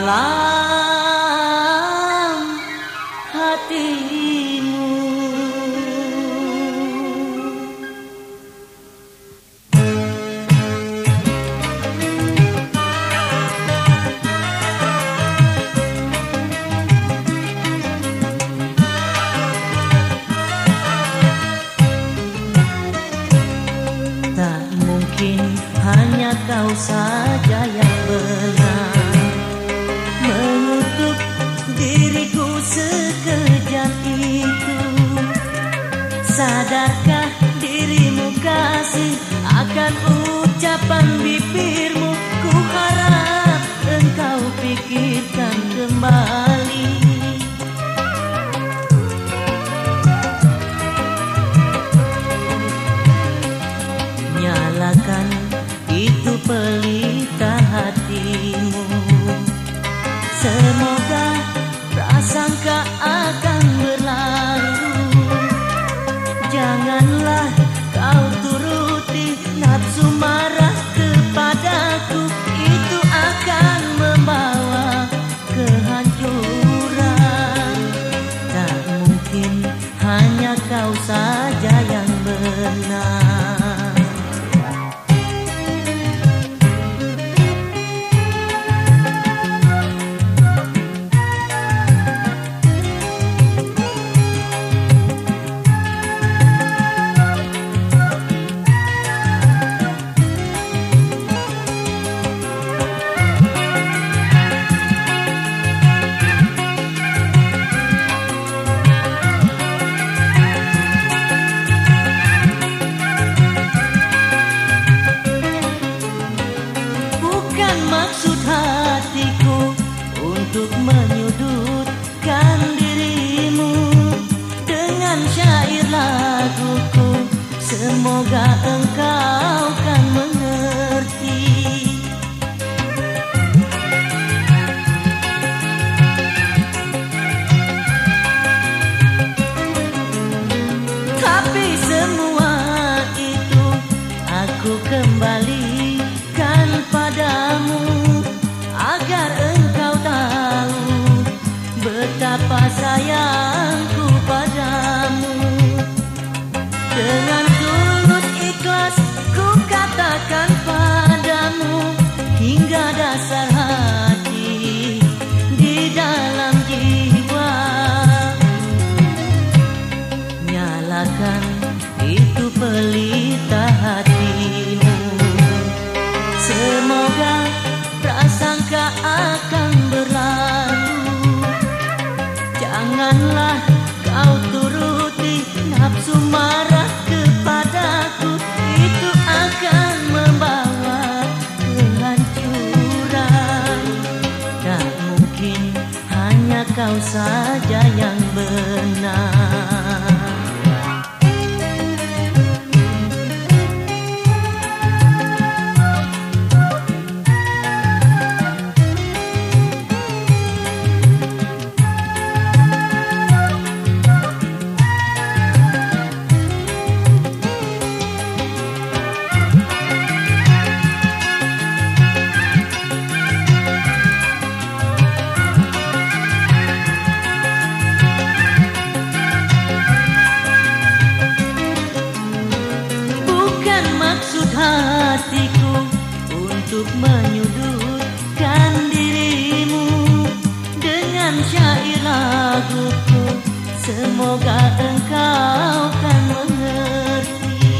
dalam hatimu. Tak mungkin hanya kau saja yang benar Sadarkah dirimu kasih akan ucapan bibirmu? Ku harap engkau pikirkan kembali. Nyalakan itu pelita Janganlah kau turuti nafsu marah kepadaku dasar hati di dalam jiwa. Nyalakan itu pelita hatimu. Semoga prasangka akan berlalu. Janganlah kau turuti nafsu marah kepadaku. Itu akan membawa kau saja yang benar menyudutkan dirimu dengan syair laguku. Semoga engkau kan mengerti.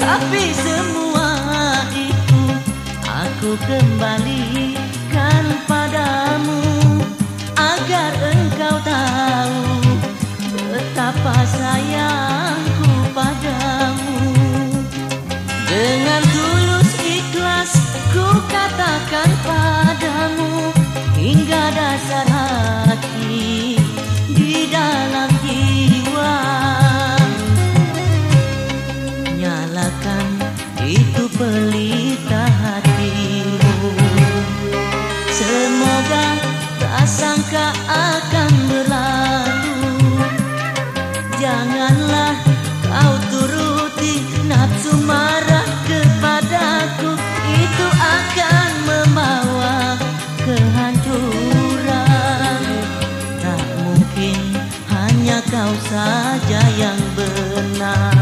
Tapi semua itu aku kembalikan padamu agar engkau tahu betapa sayangku padamu. Dengan tulus ikhlas ku katakan padamu hingga dasar hati di dalam jiwa. Nyalakan itu pelita janganlah kau turuti nafsu marah kepadaku. Itu akan membawa kehancuran. Tak mungkin hanya kau saja yang benar.